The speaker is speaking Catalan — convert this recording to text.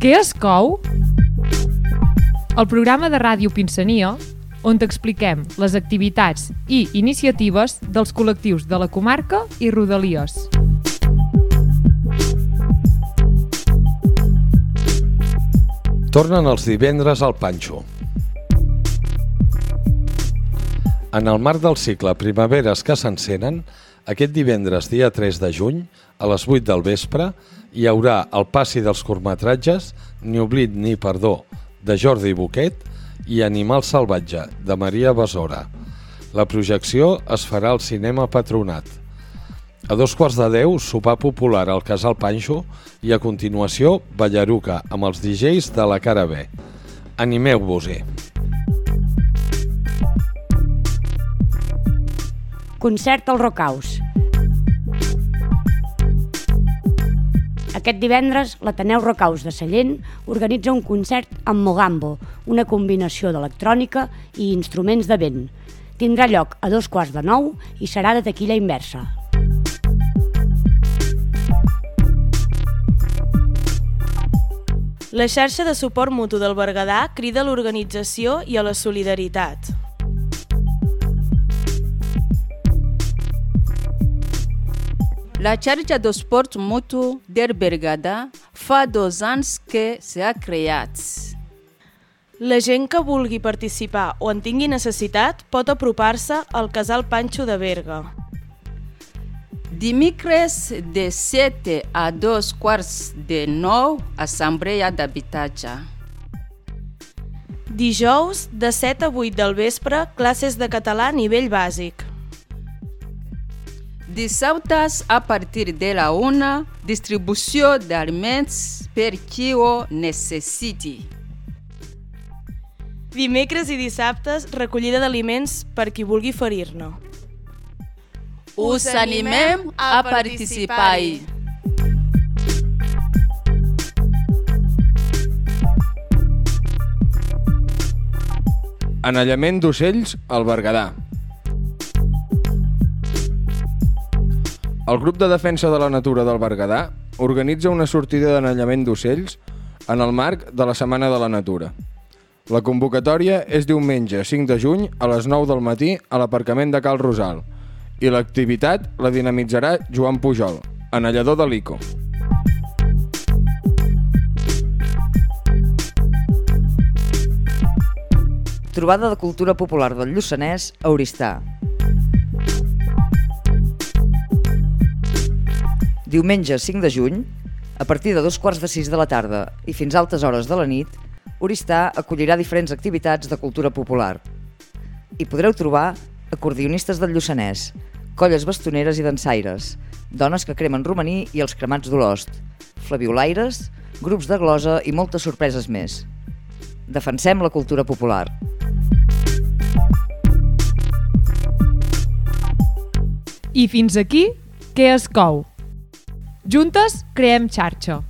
Què es cou? El programa de ràdio Pinsania, on t'expliquem les activitats i iniciatives dels col·lectius de la comarca i Rodalies. Tornen els divendres al Panxo. En el marc del cicle Primaveres que s'encenen, aquest divendres, dia 3 de juny, a les 8 del vespre, hi haurà el passi dels curtmetratges Ni oblit ni perdó, de Jordi Boquet, i Animal salvatge, de Maria Besora. La projecció es farà al cinema Patronat. A dos quarts de deu, sopar popular al Casal Panxo i a continuació, Ballaruca amb els DJs de la cara B. Animeu-vos-hi! Concert al Rocaus. Aquest divendres, l'Ateneu Rocaus de Sallent organitza un concert amb Mogambo, una combinació d'electrònica i instruments de vent. Tindrà lloc a dos quarts de nou i serà de taquilla inversa. La xarxa de suport mutu del Berguedà crida a l'organització i a la solidaritat. La xarxa de suport mutu del Berguedà fa dos anys que s'ha creat. La gent que vulgui participar o en tingui necessitat pot apropar-se al Casal Panxo de Berga. Dimecres de 7 a 2 quarts de 9, assemblea d'habitatge. Dijous, de 7 a 8 del vespre, classes de català a nivell bàsic. Dissabtes, a partir de la una, distribució d'aliments per qui ho necessiti. Dimecres i dissabtes, recollida d'aliments per qui vulgui ferir-ne. Us animem a participar-hi. Anellament d'ocells al Berguedà. El grup de defensa de la natura del Berguedà organitza una sortida d'anellament d'ocells en el marc de la Setmana de la Natura. La convocatòria és diumenge 5 de juny a les 9 del matí a l'aparcament de Cal Rosal i l'activitat la dinamitzarà Joan Pujol, anellador de l'ICO. Trobada de Cultura Popular del Lluçanès a Oristà. Diumenge 5 de juny, a partir de dos quarts de sis de la tarda i fins a altes hores de la nit, Oristà acollirà diferents activitats de cultura popular. Hi podreu trobar acordionistes del Lluçanès, colles bastoneres i dansaires, dones que cremen romaní i els cremats d'Olost, flaviolaires, grups de glosa i moltes sorpreses més. Defensem la cultura popular. I fins aquí, què es cou? Juntes creem xarxa.